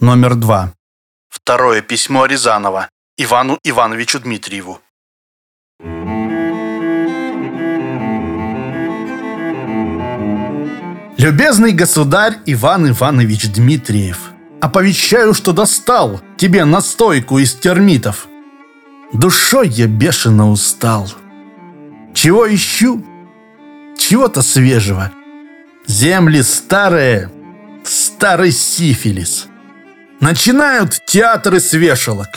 Номер два. Второе письмо Рязанова Ивану Ивановичу Дмитриеву. Любезный государь Иван Иванович Дмитриев, оповещаю, что достал тебе настойку из термитов. Душой я бешено устал. Чего ищу? Чего-то свежего. Земли старые, старый сифилис. Начинают театры с вешалок.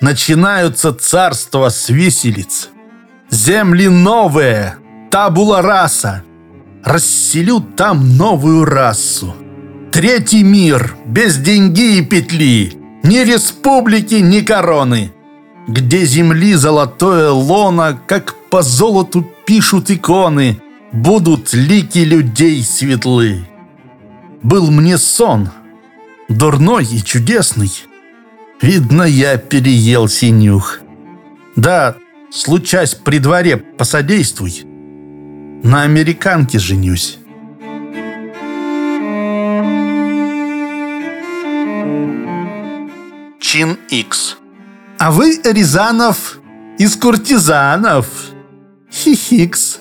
Начинаются царства с виселиц. Земли новые, табула раса. Расселю там новую расу. Третий мир, без деньги и петли. Ни республики, ни короны. Где земли золотое лоно, как по золоту пишут иконы, Будут лики людей светлы. Был мне сон, дурной и чудесный. Видно, я переел синюх. Да, случась при дворе, посодействуй. На американке женюсь. Чин Икс. А вы, Рязанов, из куртизанов. Хихикс.